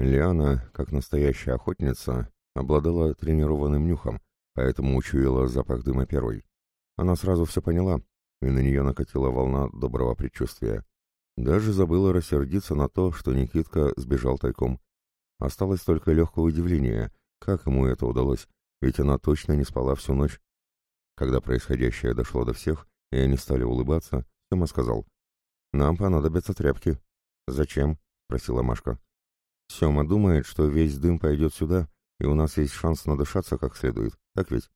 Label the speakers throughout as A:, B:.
A: Лиана, как настоящая охотница, обладала тренированным нюхом, поэтому учуяла запах дыма первой. Она сразу все поняла, и на нее накатила волна доброго предчувствия. Даже забыла рассердиться на то, что Никитка сбежал тайком. Осталось только легкое удивление, как ему это удалось, ведь она точно не спала всю ночь. Когда происходящее дошло до всех, и они стали улыбаться, Сема сказал, «Нам понадобятся тряпки». «Зачем?» — спросила Машка. «Сема думает, что весь дым пойдет сюда, и у нас есть шанс надышаться как следует, так ведь?»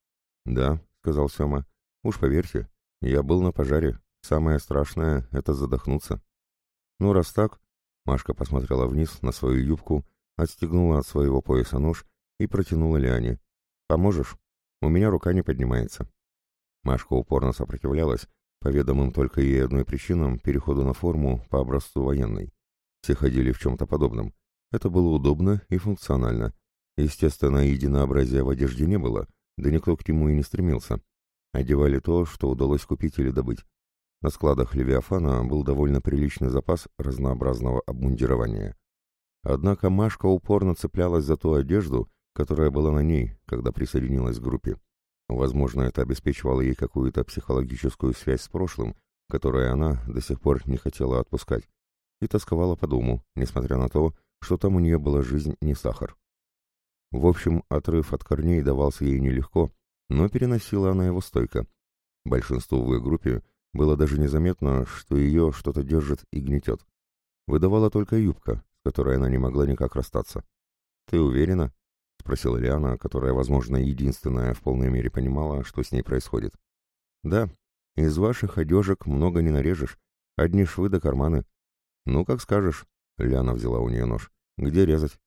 A: «Да», — сказал Сема. «Уж поверьте, я был на пожаре. Самое страшное — это задохнуться». «Ну, раз так...» — Машка посмотрела вниз на свою юбку, отстегнула от своего пояса нож и протянула Лиане. «Поможешь? У меня рука не поднимается». Машка упорно сопротивлялась, по ведомым только ей одной причинам переходу на форму по образцу военной. Все ходили в чем-то подобном. Это было удобно и функционально. Естественно, единообразия в одежде не было, да никто к нему и не стремился. Одевали то, что удалось купить или добыть. На складах Левиафана был довольно приличный запас разнообразного обмундирования. Однако Машка упорно цеплялась за ту одежду, которая была на ней, когда присоединилась к группе. Возможно, это обеспечивало ей какую-то психологическую связь с прошлым, которую она до сих пор не хотела отпускать, и тосковала по дому, несмотря на то, что там у нее была жизнь не сахар. В общем, отрыв от корней давался ей нелегко, но переносила она его стойко. Большинству в их группе было даже незаметно, что ее что-то держит и гнетет. Выдавала только юбка, с которой она не могла никак расстаться. «Ты уверена?» — спросила Лиана, которая, возможно, единственная в полной мере понимала, что с ней происходит. «Да, из ваших одежек много не нарежешь, одни швы до карманы». «Ну, как скажешь», — Лиана взяла у нее нож. «Где резать?»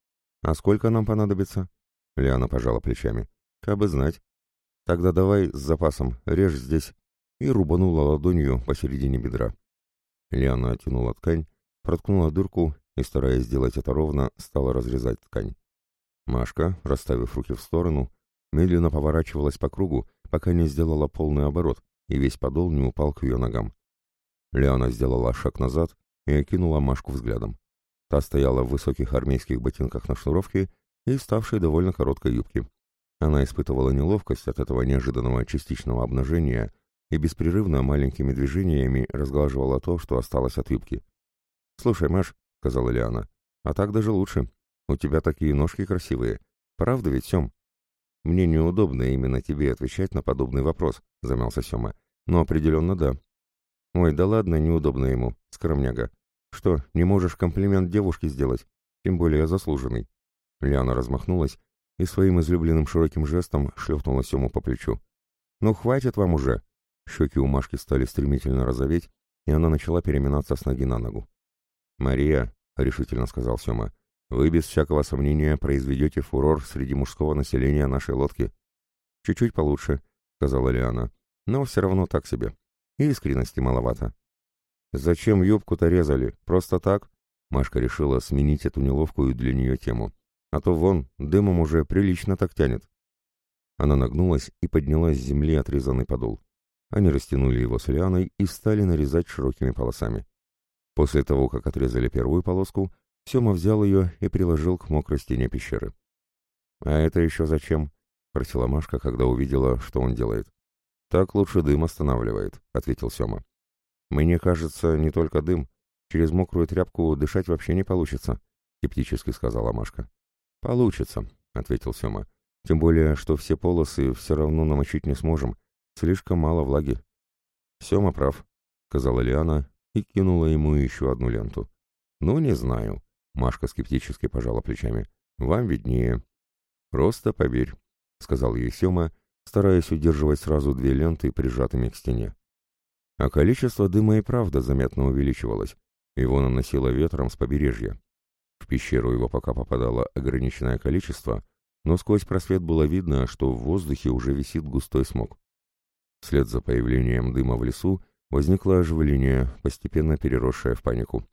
A: «А сколько нам понадобится?» Лиана пожала плечами. «Кабы знать». «Тогда давай с запасом, режь здесь». И рубанула ладонью посередине бедра. Лиана оттянула ткань, проткнула дырку и, стараясь сделать это ровно, стала разрезать ткань. Машка, расставив руки в сторону, медленно поворачивалась по кругу, пока не сделала полный оборот, и весь подол не упал к ее ногам. Лиана сделала шаг назад и окинула Машку взглядом. Та стояла в высоких армейских ботинках на шнуровке и ставшей довольно короткой юбке. Она испытывала неловкость от этого неожиданного частичного обнажения и беспрерывно маленькими движениями разглаживала то, что осталось от юбки. «Слушай, Маш», — сказала Лиана, — «а так даже лучше. У тебя такие ножки красивые. Правда ведь, Сем?» «Мне неудобно именно тебе отвечать на подобный вопрос», — замялся Сема. «Но определенно да». «Ой, да ладно, неудобно ему, скромняга. Что, не можешь комплимент девушке сделать? Тем более заслуженный». Лиана размахнулась и своим излюбленным широким жестом шлепнула Сему по плечу. «Ну, хватит вам уже!» Щеки у Машки стали стремительно розоветь, и она начала переминаться с ноги на ногу. «Мария», — решительно сказал Сема, вы без всякого сомнения произведете фурор среди мужского населения нашей лодки. Чуть-чуть получше, сказала Лиана, но все равно так себе. И искренности маловато. Зачем юбку-то резали? Просто так? Машка решила сменить эту неловкую для нее тему. А то вон, дымом уже прилично так тянет. Она нагнулась и подняла с земли отрезанный подол. Они растянули его с лианой и стали нарезать широкими полосами. После того, как отрезали первую полоску, Сема взял ее и приложил к мокрой стене пещеры. «А это еще зачем?» — спросила Машка, когда увидела, что он делает. «Так лучше дым останавливает», — ответил Сема. «Мне кажется, не только дым. Через мокрую тряпку дышать вообще не получится», — скептически сказала Машка. «Получится», — ответил Сема. «Тем более, что все полосы все равно намочить не сможем. Слишком мало влаги». «Сема прав», — сказала Лиана и кинула ему еще одну ленту. «Ну, не знаю», Машка скептически пожала плечами. «Вам виднее». «Просто поверь», — сказал ей Сема, стараясь удерживать сразу две ленты, прижатыми к стене. А количество дыма и правда заметно увеличивалось. Его наносило ветром с побережья. В пещеру его пока попадало ограниченное количество, но сквозь просвет было видно, что в воздухе уже висит густой смог. Вслед за появлением дыма в лесу возникло оживление, постепенно переросшее в панику.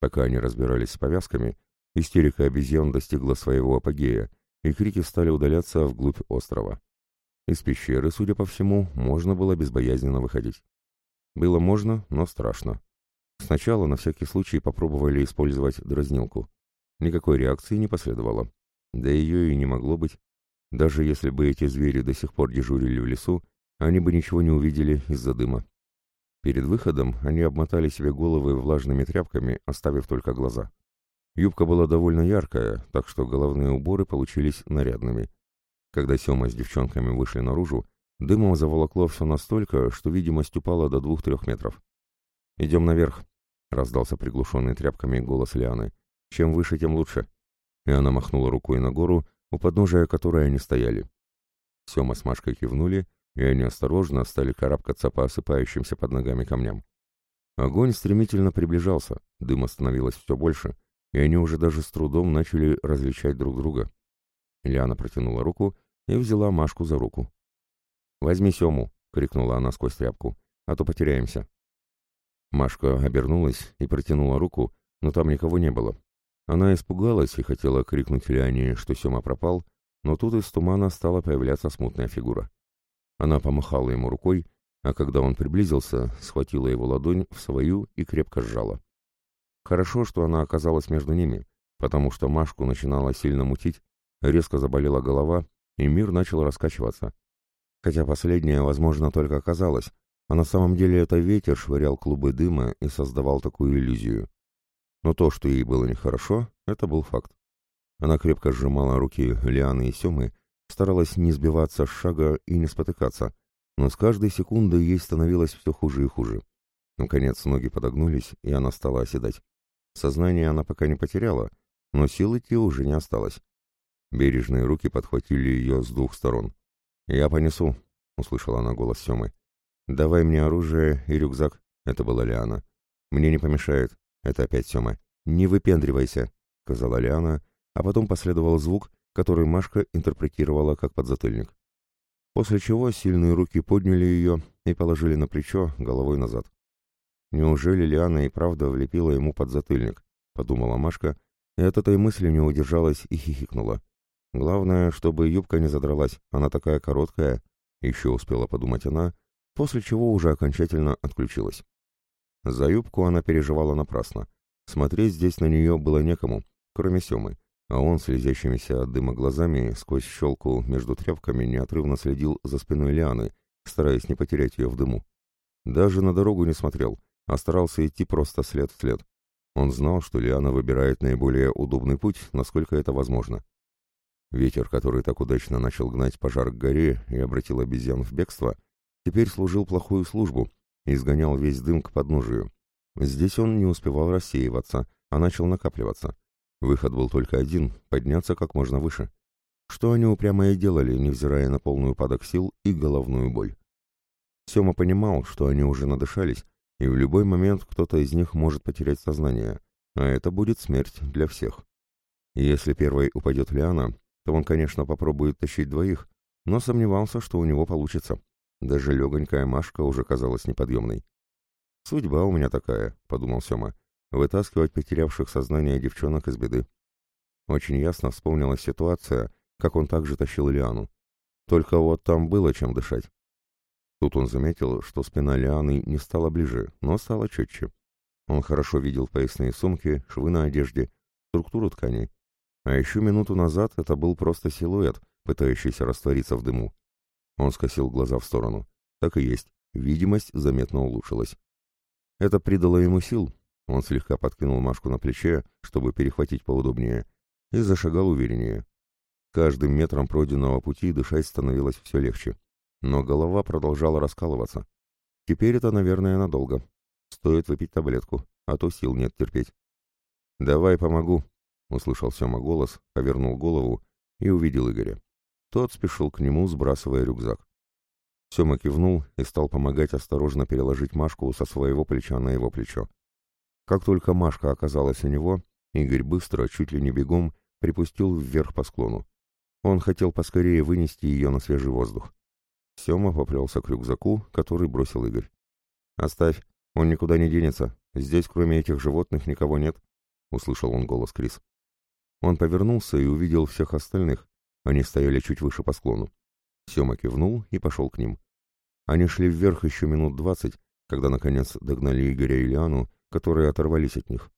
A: Пока они разбирались с повязками, истерика обезьян достигла своего апогея, и крики стали удаляться вглубь острова. Из пещеры, судя по всему, можно было безбоязненно выходить. Было можно, но страшно. Сначала на всякий случай попробовали использовать дразнилку. Никакой реакции не последовало. Да ее и не могло быть. Даже если бы эти звери до сих пор дежурили в лесу, они бы ничего не увидели из-за дыма. Перед выходом они обмотали себе головы влажными тряпками, оставив только глаза. Юбка была довольно яркая, так что головные уборы получились нарядными. Когда Сема с девчонками вышли наружу, дымом заволокло все настолько, что видимость упала до двух-трех метров. «Идем наверх», — раздался приглушенный тряпками голос Лианы. «Чем выше, тем лучше». И она махнула рукой на гору, у подножия которой они стояли. Сема с Машкой кивнули, и они осторожно стали карабкаться по осыпающимся под ногами камням. Огонь стремительно приближался, дыма становилось все больше, и они уже даже с трудом начали различать друг друга. Лиана протянула руку и взяла Машку за руку. «Возьми Сему!» — крикнула она сквозь тряпку, — «а то потеряемся». Машка обернулась и протянула руку, но там никого не было. Она испугалась и хотела крикнуть Лиане, что Сема пропал, но тут из тумана стала появляться смутная фигура. Она помахала ему рукой, а когда он приблизился, схватила его ладонь в свою и крепко сжала. Хорошо, что она оказалась между ними, потому что Машку начинала сильно мутить, резко заболела голова, и мир начал раскачиваться. Хотя последнее, возможно, только оказалось, а на самом деле это ветер швырял клубы дыма и создавал такую иллюзию. Но то, что ей было нехорошо, это был факт. Она крепко сжимала руки Лианы и Семы, старалась не сбиваться с шага и не спотыкаться, но с каждой секундой ей становилось все хуже и хуже. Наконец ноги подогнулись, и она стала оседать. Сознание она пока не потеряла, но сил идти уже не осталось. Бережные руки подхватили ее с двух сторон. «Я понесу», — услышала она голос Семы. «Давай мне оружие и рюкзак», — это была Лиана. «Мне не помешает», это опять Сема. «Не выпендривайся», — сказала Лиана, а потом последовал звук, который Машка интерпретировала как подзатыльник. После чего сильные руки подняли ее и положили на плечо, головой назад. «Неужели Лиана и правда влепила ему подзатыльник?» — подумала Машка, и от этой мысли не удержалась и хихикнула. «Главное, чтобы юбка не задралась, она такая короткая», — еще успела подумать она, после чего уже окончательно отключилась. За юбку она переживала напрасно. Смотреть здесь на нее было некому, кроме Семы, а он, слезящимися от дыма глазами, сквозь щелку между тряпками неотрывно следил за спиной Лианы, стараясь не потерять ее в дыму. Даже на дорогу не смотрел, а старался идти просто след в след. Он знал, что Лиана выбирает наиболее удобный путь, насколько это возможно. Ветер, который так удачно начал гнать пожар к горе и обратил обезьян в бегство, теперь служил плохую службу, и изгонял весь дым к подножию. Здесь он не успевал рассеиваться, а начал накапливаться. Выход был только один — подняться как можно выше. Что они упрямо и делали, невзирая на полный упадок сил и головную боль. Сема понимал, что они уже надышались, и в любой момент кто-то из них может потерять сознание, а это будет смерть для всех. Если первой упадет Лиана, то он, конечно, попробует тащить двоих, но сомневался, что у него получится. Даже легонькая Машка уже казалась неподъемной. «Судьба у меня такая», — подумал Сема, — «вытаскивать потерявших сознание девчонок из беды». Очень ясно вспомнилась ситуация, как он также тащил Лиану. Только вот там было чем дышать. Тут он заметил, что спина Лианы не стала ближе, но стала четче. Он хорошо видел поясные сумки, швы на одежде, структуру тканей. А еще минуту назад это был просто силуэт, пытающийся раствориться в дыму. Он скосил глаза в сторону. Так и есть, видимость заметно улучшилась. Это придало ему сил. Он слегка подкинул Машку на плече, чтобы перехватить поудобнее, и зашагал увереннее. Каждым метром пройденного пути дышать становилось все легче. Но голова продолжала раскалываться. Теперь это, наверное, надолго. Стоит выпить таблетку, а то сил нет терпеть. «Давай помогу», — услышал Сема голос, повернул голову и увидел Игоря. Тот спешил к нему, сбрасывая рюкзак. Сема кивнул и стал помогать осторожно переложить Машку со своего плеча на его плечо. Как только Машка оказалась у него, Игорь быстро, чуть ли не бегом, припустил вверх по склону. Он хотел поскорее вынести ее на свежий воздух. Сема поплелся к рюкзаку, который бросил Игорь. «Оставь, он никуда не денется. Здесь, кроме этих животных, никого нет», — услышал он голос Крис. Он повернулся и увидел всех остальных, они стояли чуть выше по склону. Сема кивнул и пошел к ним. Они шли вверх еще минут двадцать, когда, наконец, догнали Игоря и Лиану, которые оторвались от них.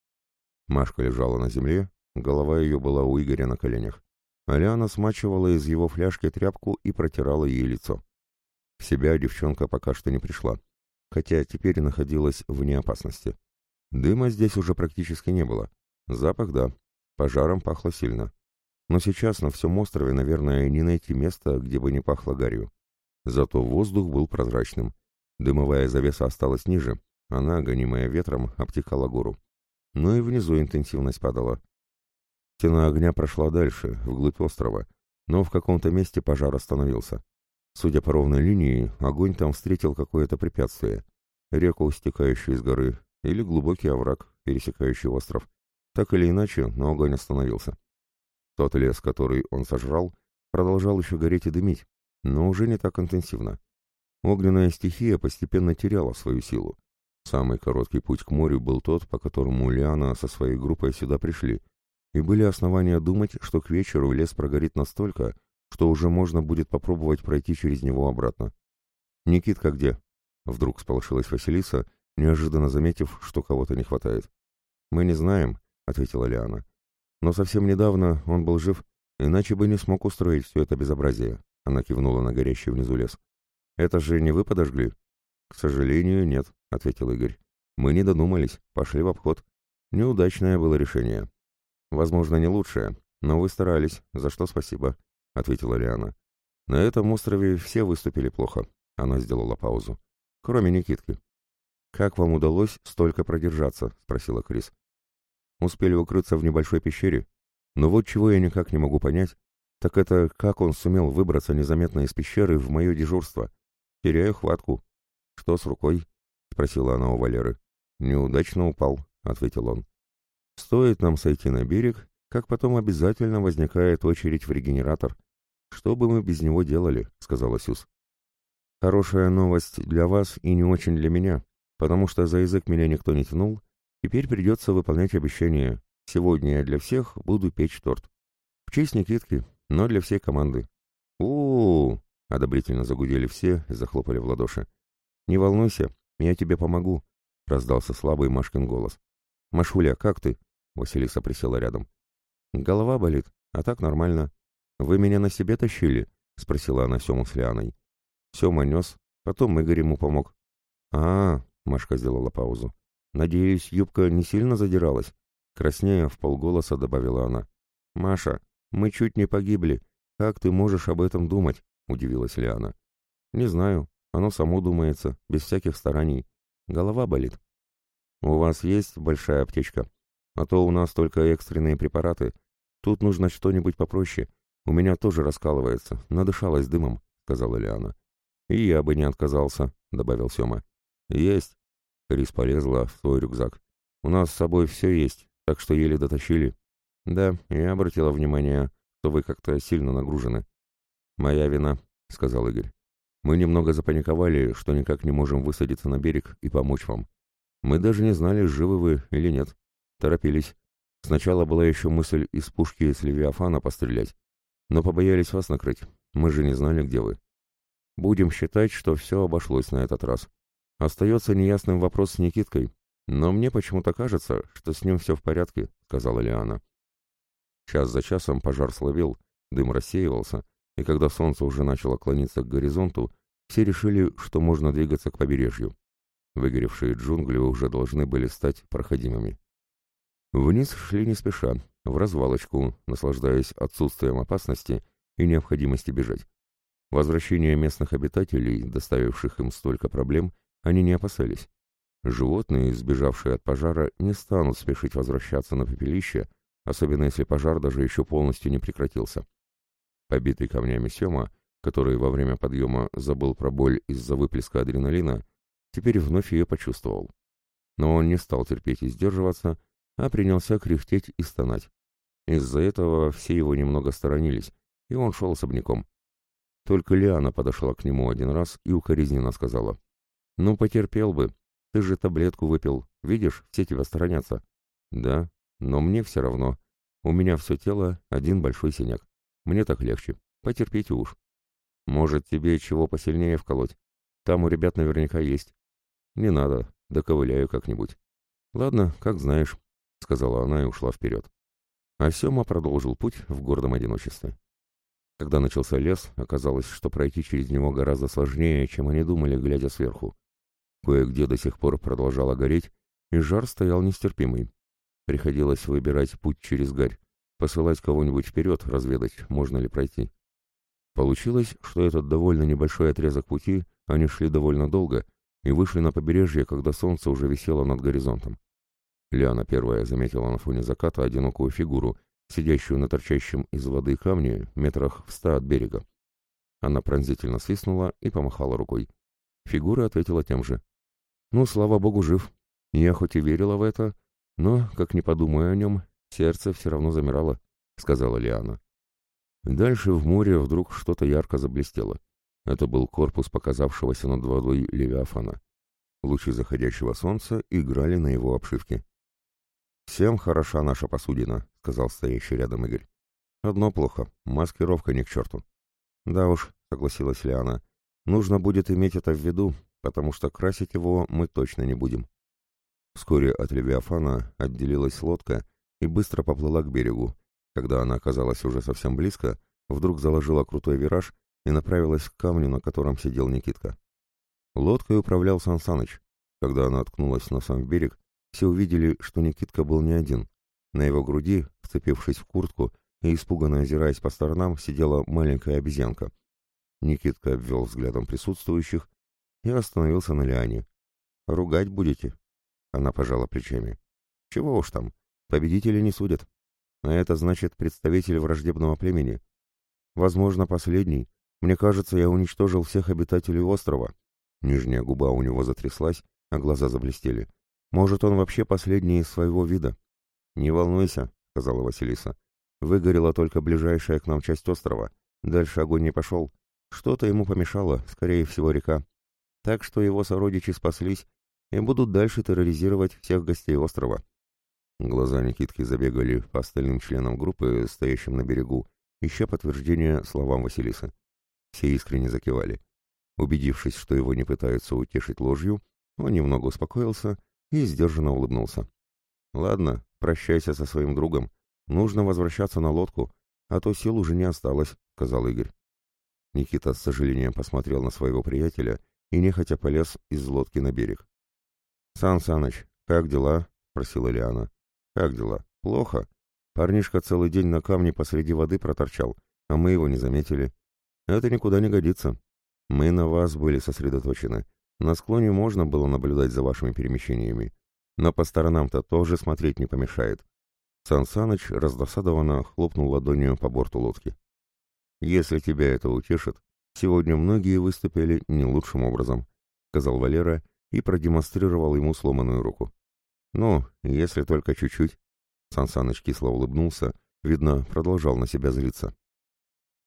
A: Машка лежала на земле, голова ее была у Игоря на коленях. Аляна смачивала из его фляжки тряпку и протирала ей лицо. В себя девчонка пока что не пришла, хотя теперь находилась вне опасности. Дыма здесь уже практически не было. Запах, да, пожаром пахло сильно. Но сейчас на всем острове, наверное, не найти места, где бы не пахло гарью. Зато воздух был прозрачным. Дымовая завеса осталась ниже, она, гонимая ветром, обтекала гору. Но и внизу интенсивность падала. Стена огня прошла дальше, вглубь острова, но в каком-то месте пожар остановился. Судя по ровной линии, огонь там встретил какое-то препятствие. Реку, стекающую из горы, или глубокий овраг, пересекающий остров. Так или иначе, но огонь остановился. Тот лес, который он сожрал, продолжал еще гореть и дымить, но уже не так интенсивно. Огненная стихия постепенно теряла свою силу. Самый короткий путь к морю был тот, по которому Лиана со своей группой сюда пришли, и были основания думать, что к вечеру лес прогорит настолько, что уже можно будет попробовать пройти через него обратно. «Никитка где?» — вдруг сполошилась Василиса, неожиданно заметив, что кого-то не хватает. «Мы не знаем», — ответила Лиана. «Но совсем недавно он был жив, иначе бы не смог устроить все это безобразие», — она кивнула на горящий внизу лес. «Это же не вы подожгли?» «К сожалению, нет», — ответил Игорь. «Мы не додумались, пошли в обход. Неудачное было решение». «Возможно, не лучшее, но вы старались, за что спасибо», — ответила Лиана. «На этом острове все выступили плохо», — она сделала паузу. «Кроме Никитки». «Как вам удалось столько продержаться?» — спросила Крис. «Успели укрыться в небольшой пещере. Но вот чего я никак не могу понять, так это как он сумел выбраться незаметно из пещеры в мое дежурство. Теряю хватку. Что с рукой?» — спросила она у Валеры. «Неудачно упал», — ответил он. «Стоит нам сойти на берег, как потом обязательно возникает очередь в регенератор. Что бы мы без него делали?» — сказала Сюз. «Хорошая новость для вас и не очень для меня, потому что за язык меня никто не тянул, теперь придется выполнять обещание. Сегодня я для всех буду печь торт. В честь Никитки, но для всей команды. у у, -у одобрительно загудели все и захлопали в ладоши. «Не волнуйся, я тебе помогу», — раздался слабый Машкин голос. «Машуля, как ты?» — Василиса присела рядом. «Голова болит, а так нормально. Вы меня на себе тащили?» — спросила она Сему с Лианой. Сема нес, потом Игорь ему помог. а, -а Машка сделала паузу. «Надеюсь, юбка не сильно задиралась?» Краснея, в полголоса добавила она. «Маша, мы чуть не погибли. Как ты можешь об этом думать?» — удивилась Лиана. «Не знаю. Оно само думается, без всяких стараний. Голова болит». «У вас есть большая аптечка? А то у нас только экстренные препараты. Тут нужно что-нибудь попроще. У меня тоже раскалывается, надышалась дымом», — сказала Лиана. «И я бы не отказался», — добавил Сема. «Есть». Крис полезла в свой рюкзак. «У нас с собой все есть, так что еле дотащили». «Да, я обратила внимание, что вы как-то сильно нагружены». «Моя вина», — сказал Игорь. «Мы немного запаниковали, что никак не можем высадиться на берег и помочь вам. Мы даже не знали, живы вы или нет. Торопились. Сначала была еще мысль из пушки с Левиафана пострелять, но побоялись вас накрыть. Мы же не знали, где вы. Будем считать, что все обошлось на этот раз. Остается неясным вопрос с Никиткой, но мне почему-то кажется, что с ним все в порядке, сказала Лиана. Час за часом пожар словил, дым рассеивался, и когда солнце уже начало клониться к горизонту, все решили, что можно двигаться к побережью. Выгоревшие джунгли уже должны были стать проходимыми. Вниз шли не спеша, в развалочку, наслаждаясь отсутствием опасности и необходимости бежать. Возвращения местных обитателей, доставивших им столько проблем, они не опасались. Животные, сбежавшие от пожара, не станут спешить возвращаться на пепелище, особенно если пожар даже еще полностью не прекратился. Побитый камнями Сема, который во время подъема забыл про боль из-за выплеска адреналина, теперь вновь ее почувствовал. Но он не стал терпеть и сдерживаться, а принялся кряхтеть и стонать. Из-за этого все его немного сторонились, и он шел особняком. Только Лиана подошла к нему один раз и укоризненно сказала. «Ну, потерпел бы. Ты же таблетку выпил. Видишь, все тебя сторонятся». «Да, но мне все равно. У меня все тело один большой синяк. Мне так легче. Потерпите уж». «Может, тебе чего посильнее вколоть? Там у ребят наверняка есть». «Не надо. Доковыляю как-нибудь». «Ладно, как знаешь», — сказала она и ушла вперед. а Сема продолжил путь в гордом одиночестве. Когда начался лес, оказалось, что пройти через него гораздо сложнее, чем они думали, глядя сверху. Кое-где до сих пор продолжало гореть, и жар стоял нестерпимый. Приходилось выбирать путь через гарь, посылать кого-нибудь вперед, разведать, можно ли пройти. Получилось, что этот довольно небольшой отрезок пути они шли довольно долго и вышли на побережье, когда солнце уже висело над горизонтом. Лиана первая заметила на фоне заката одинокую фигуру, сидящую на торчащем из воды камне метрах в ста от берега. Она пронзительно свистнула и помахала рукой. Фигура ответила тем же. «Ну, слава богу, жив. Я хоть и верила в это, но, как не подумаю о нем, сердце все равно замирало», — сказала Лиана. Дальше в море вдруг что-то ярко заблестело. Это был корпус показавшегося над водой Левиафана. Лучи заходящего солнца играли на его обшивке. «Всем хороша наша посудина», — сказал стоящий рядом Игорь. «Одно плохо — маскировка не к черту». «Да уж», — согласилась Лиана, — «нужно будет иметь это в виду, потому что красить его мы точно не будем». Вскоре от Левиафана отделилась лодка и быстро поплыла к берегу. Когда она оказалась уже совсем близко, вдруг заложила крутой вираж и направилась к камню, на котором сидел Никитка. Лодкой управлял Сансаныч. Когда она откнулась носом в берег, все увидели, что Никитка был не один. На его груди, вцепившись в куртку и испуганно озираясь по сторонам, сидела маленькая обезьянка. Никитка обвел взглядом присутствующих и остановился на Лиане. «Ругать будете?» Она пожала плечами. «Чего уж там, победители не судят. А это значит представитель враждебного племени. Возможно, последний. Мне кажется, я уничтожил всех обитателей острова». Нижняя губа у него затряслась, а глаза заблестели. Может, он вообще последний из своего вида? Не волнуйся, сказала Василиса. Выгорела только ближайшая к нам часть острова. Дальше огонь не пошел. Что-то ему помешало, скорее всего, река. Так что его сородичи спаслись и будут дальше терроризировать всех гостей острова. Глаза Никитки забегали по остальным членам группы, стоящим на берегу, ища подтверждение словам Василисы. Все искренне закивали. Убедившись, что его не пытаются утешить ложью, он немного успокоился и сдержанно улыбнулся. «Ладно, прощайся со своим другом. Нужно возвращаться на лодку, а то сил уже не осталось», — сказал Игорь. Никита с сожалением посмотрел на своего приятеля и нехотя полез из лодки на берег. «Сан Саныч, как дела?» — спросила Лиана. «Как дела? Плохо. Парнишка целый день на камне посреди воды проторчал, а мы его не заметили. Это никуда не годится. Мы на вас были сосредоточены. На склоне можно было наблюдать за вашими перемещениями, но по сторонам-то тоже смотреть не помешает. Сан Саныч раздосадованно хлопнул ладонью по борту лодки. «Если тебя это утешит, сегодня многие выступили не лучшим образом», — сказал Валера и продемонстрировал ему сломанную руку. «Ну, если только чуть-чуть». Сан Саныч кисло улыбнулся, видно, продолжал на себя злиться.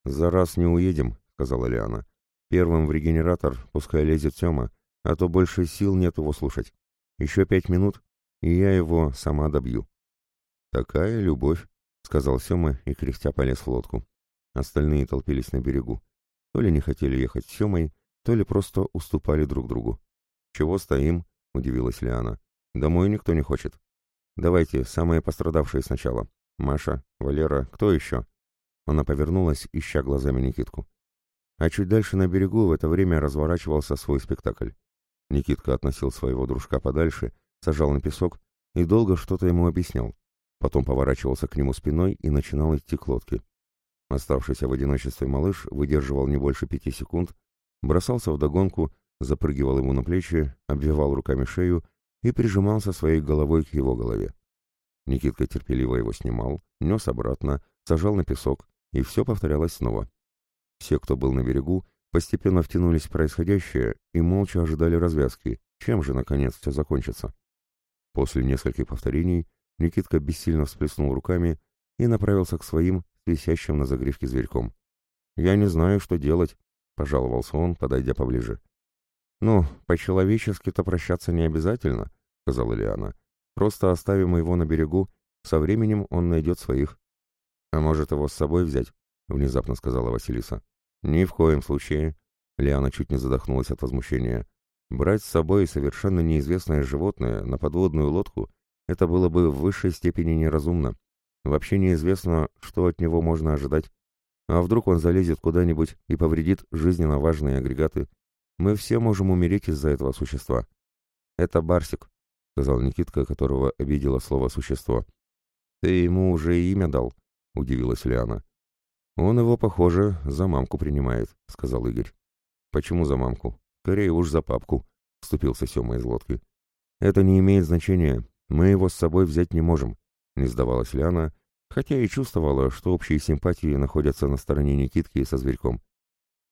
A: «За раз не уедем», — сказала Лиана. «Первым в регенератор пускай лезет Тёма, а то больше сил нет его слушать. Еще пять минут, и я его сама добью. «Такая любовь», — сказал Сема и кряхтя полез в лодку. Остальные толпились на берегу. То ли не хотели ехать с Семой, то ли просто уступали друг другу. «Чего стоим?» — удивилась Лиана. «Домой никто не хочет. Давайте, самые пострадавшие сначала. Маша, Валера, кто еще?» Она повернулась, ища глазами Никитку. А чуть дальше на берегу в это время разворачивался свой спектакль. Никитка относил своего дружка подальше, сажал на песок и долго что-то ему объяснял. Потом поворачивался к нему спиной и начинал идти к лодке. Оставшийся в одиночестве малыш выдерживал не больше пяти секунд, бросался в догонку, запрыгивал ему на плечи, обвивал руками шею и прижимался своей головой к его голове. Никитка терпеливо его снимал, нес обратно, сажал на песок, и все повторялось снова. Все, кто был на берегу, постепенно втянулись в происходящее и молча ожидали развязки, чем же, наконец, все закончится. После нескольких повторений Никитка бессильно всплеснул руками и направился к своим, висящим на загривке зверьком. «Я не знаю, что делать», — пожаловался он, подойдя поближе. «Ну, по-человечески-то прощаться не обязательно», — сказала Лиана. «Просто оставим его на берегу, со временем он найдет своих». «А может, его с собой взять?» — внезапно сказала Василиса. «Ни в коем случае». Лиана чуть не задохнулась от возмущения. Брать с собой совершенно неизвестное животное на подводную лодку — это было бы в высшей степени неразумно. Вообще неизвестно, что от него можно ожидать. А вдруг он залезет куда-нибудь и повредит жизненно важные агрегаты? Мы все можем умереть из-за этого существа. Это Барсик, сказал Никитка, которого обидело слово «существо». Ты ему уже имя дал, удивилась Лиана. Он его, похоже, за мамку принимает, сказал Игорь. Почему за мамку? Скорее уж за папку, вступился Сема из лодки. Это не имеет значения. Мы его с собой взять не можем, не сдавалась Лиана, хотя и чувствовала, что общие симпатии находятся на стороне Никитки со зверьком.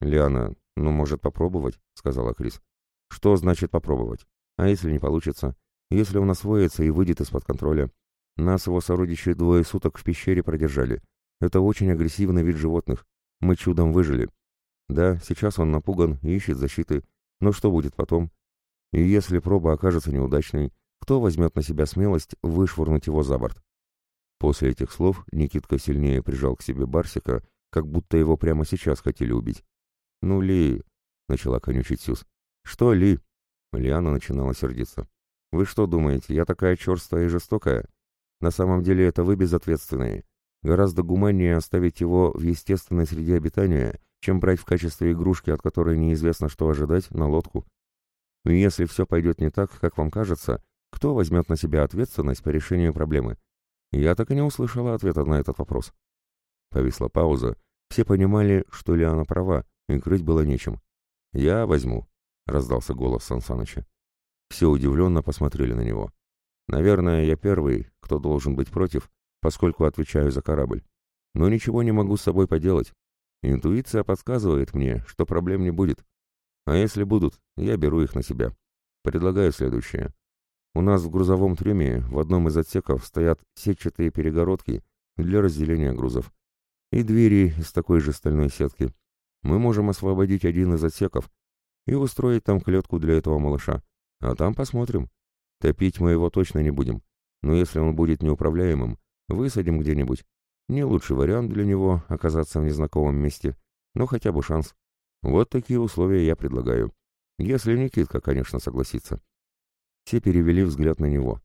A: «Лиана, ну, может, попробовать?» — сказала Крис. «Что значит попробовать? А если не получится? Если он освоится и выйдет из-под контроля? Нас его сородичи двое суток в пещере продержали. Это очень агрессивный вид животных. Мы чудом выжили. Да, сейчас он напуган и ищет защиты. Но что будет потом? И если проба окажется неудачной, кто возьмет на себя смелость вышвырнуть его за борт? После этих слов Никитка сильнее прижал к себе Барсика, как будто его прямо сейчас хотели убить. «Ну, Ли...» — начала конючить Сюз. «Что, Ли?» Лиана начинала сердиться. «Вы что думаете, я такая черствая и жестокая? На самом деле это вы безответственные. Гораздо гуманнее оставить его в естественной среде обитания, чем брать в качестве игрушки, от которой неизвестно что ожидать, на лодку. И если все пойдет не так, как вам кажется, кто возьмет на себя ответственность по решению проблемы? Я так и не услышала ответа на этот вопрос. Повисла пауза. Все понимали, что Лиана права, и крыть было нечем. «Я возьму», — раздался голос Сансаныча. Все удивленно посмотрели на него. «Наверное, я первый, кто должен быть против, поскольку отвечаю за корабль. Но ничего не могу с собой поделать. Интуиция подсказывает мне, что проблем не будет. А если будут, я беру их на себя. Предлагаю следующее. У нас в грузовом трюме в одном из отсеков стоят сетчатые перегородки для разделения грузов. И двери из такой же стальной сетки. Мы можем освободить один из отсеков и устроить там клетку для этого малыша. А там посмотрим. Топить мы его точно не будем. Но если он будет неуправляемым, высадим где-нибудь. Не лучший вариант для него оказаться в незнакомом месте, но хотя бы шанс. Вот такие условия я предлагаю. Если Никитка, конечно, согласится. Все перевели взгляд на него.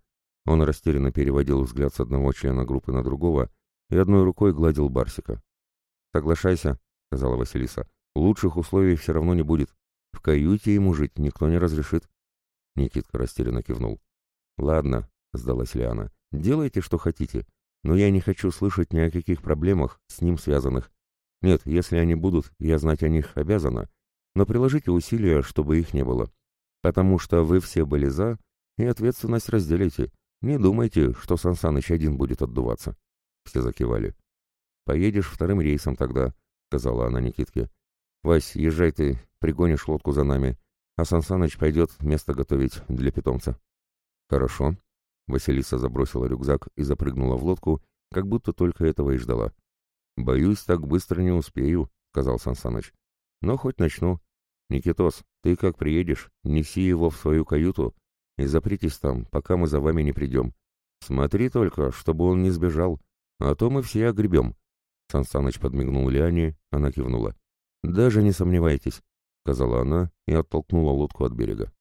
A: Он растерянно переводил взгляд с одного члена группы на другого и одной рукой гладил Барсика. «Соглашайся», — сказала Василиса. «Лучших условий все равно не будет. В каюте ему жить никто не разрешит». Никитка растерянно кивнул. «Ладно», — сдалась Лиана, — «делайте, что хотите, но я не хочу слышать ни о каких проблемах, с ним связанных. Нет, если они будут, я знать о них обязана, но приложите усилия, чтобы их не было. Потому что вы все были за, и ответственность разделите. Не думайте, что Сансаныч один будет отдуваться. Все закивали. «Поедешь вторым рейсом тогда», — сказала она Никитке. «Вась, езжай ты, пригонишь лодку за нами, а Сансаныч пойдет место готовить для питомца». «Хорошо». Василиса забросила рюкзак и запрыгнула в лодку, как будто только этого и ждала. «Боюсь, так быстро не успею», — сказал Сансаныч. «Но хоть начну. Никитос, ты как приедешь, неси его в свою каюту и запритесь там, пока мы за вами не придем. Смотри только, чтобы он не сбежал, а то мы все огребем. Сансаныч подмигнул Лиане, она кивнула. «Даже не сомневайтесь», — сказала она и оттолкнула лодку от берега.